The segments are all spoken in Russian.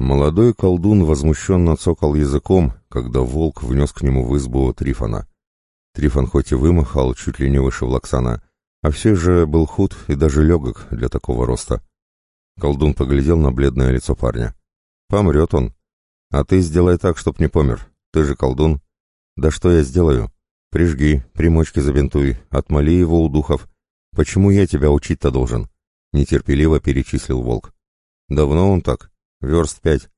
Молодой колдун возмущенно цокал языком, когда волк внес к нему в избу Трифона. Трифон хоть и вымахал чуть ли не выше Влаксана, а все же был худ и даже легок для такого роста. Колдун поглядел на бледное лицо парня. «Помрет он. А ты сделай так, чтоб не помер. Ты же колдун». «Да что я сделаю? Прижги, примочки забинтуй, отмоли его у духов. Почему я тебя учить-то должен?» Нетерпеливо перечислил волк. «Давно он так?» Верст пять.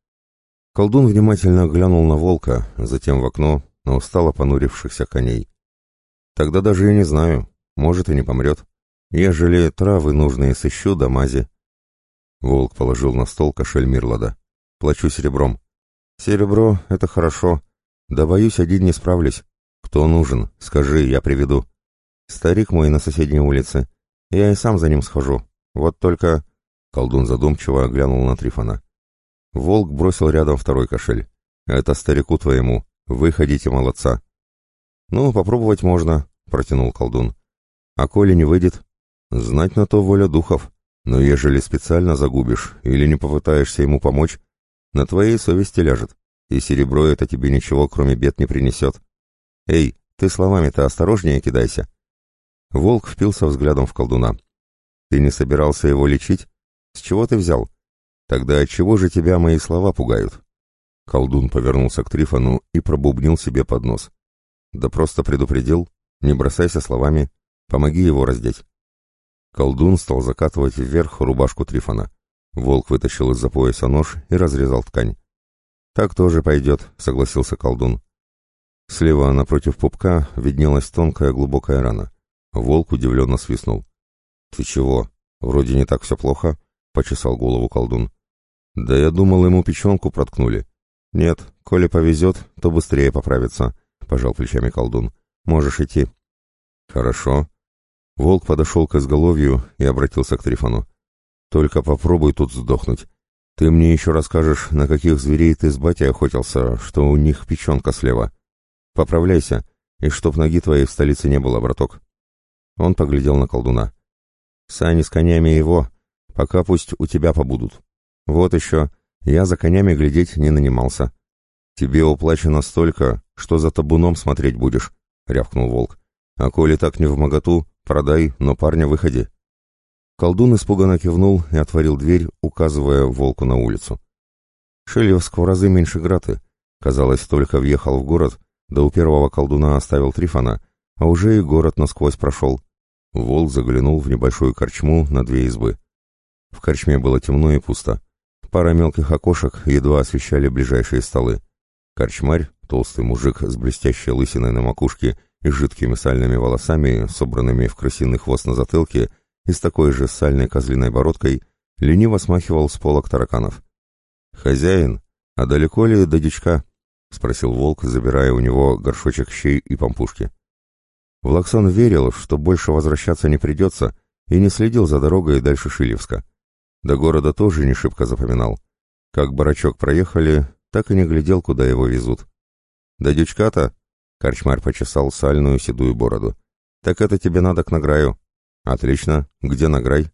Колдун внимательно глянул на волка, затем в окно, на устало понурившихся коней. Тогда даже и не знаю, может и не помрет. Ежели травы нужные сыщу да мази. Волк положил на стол кошель Мирлада. Плачу серебром. Серебро — это хорошо. Да боюсь, один не справлюсь. Кто нужен? Скажи, я приведу. Старик мой на соседней улице. Я и сам за ним схожу. Вот только... Колдун задумчиво глянул на Трифона. Волк бросил рядом второй кошель. «Это старику твоему. Выходите, молодца». «Ну, попробовать можно», — протянул колдун. «А коли не выйдет?» «Знать на то воля духов. Но ежели специально загубишь или не попытаешься ему помочь, на твоей совести ляжет, и серебро это тебе ничего, кроме бед, не принесет. Эй, ты словами-то осторожнее кидайся». Волк впился взглядом в колдуна. «Ты не собирался его лечить? С чего ты взял? Тогда отчего же тебя мои слова пугают? Колдун повернулся к Трифону и пробубнил себе под нос. Да просто предупредил, не бросайся словами, помоги его раздеть. Колдун стал закатывать вверх рубашку Трифона. Волк вытащил из-за пояса нож и разрезал ткань. «Так тоже пойдет», — согласился колдун. Слева напротив пупка виднелась тонкая глубокая рана. Волк удивленно свистнул. «Ты чего? Вроде не так все плохо», — почесал голову колдун. Да я думал, ему печенку проткнули. Нет, коли повезет, то быстрее поправится, пожал плечами колдун. Можешь идти. Хорошо. Волк подошел к изголовью и обратился к Трифону. Только попробуй тут сдохнуть. Ты мне еще расскажешь, на каких зверей ты с батей охотился, что у них печенка слева. Поправляйся, и чтоб ноги твоей в столице не было, браток. Он поглядел на колдуна. Сани с конями его, пока пусть у тебя побудут. Вот еще, я за конями глядеть не нанимался. Тебе уплачено столько, что за табуном смотреть будешь, — рявкнул волк. А коли так не в моготу, продай, но парня выходи. Колдун испуганно кивнул и отворил дверь, указывая волку на улицу. Шелевск в разы меньше Граты. Казалось, только въехал в город, да у первого колдуна оставил Трифона, а уже и город насквозь прошел. Волк заглянул в небольшую корчму на две избы. В корчме было темно и пусто. Пара мелких окошек едва освещали ближайшие столы. Корчмарь, толстый мужик с блестящей лысиной на макушке и жидкими сальными волосами, собранными в крысиный хвост на затылке, и с такой же сальной козлиной бородкой, лениво смахивал с полок тараканов. «Хозяин, а далеко ли до дичка?» — спросил волк, забирая у него горшочек щей и помпушки. Влаксон верил, что больше возвращаться не придется, и не следил за дорогой дальше Шилевска. До города тоже не шибко запоминал. Как барачок проехали, так и не глядел, куда его везут. «Да дючка-то?» — корчмарь почесал сальную седую бороду. «Так это тебе надо к награю». «Отлично. Где награй?»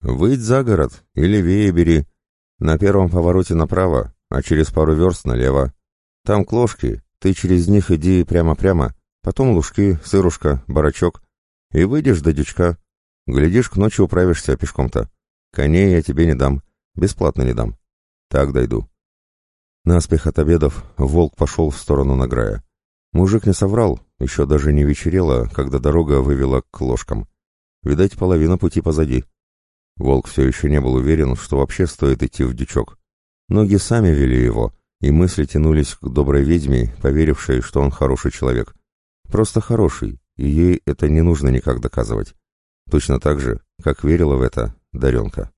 «Выйдь за город и левее бери. На первом повороте направо, а через пару верст налево. Там кложки, ты через них иди прямо-прямо, потом лужки, сырушка, барачок, и выйдешь до дючка. Глядишь, к ночи управишься пешком-то». Коней я тебе не дам, бесплатно не дам. Так дойду. Наспех от обедов волк пошел в сторону награя. Мужик не соврал, еще даже не вечерело, когда дорога вывела к ложкам. Видать, половина пути позади. Волк все еще не был уверен, что вообще стоит идти в дичок. Ноги сами вели его, и мысли тянулись к доброй ведьме, поверившей, что он хороший человек. Просто хороший, и ей это не нужно никак доказывать. Точно так же, как верила в это Даренка.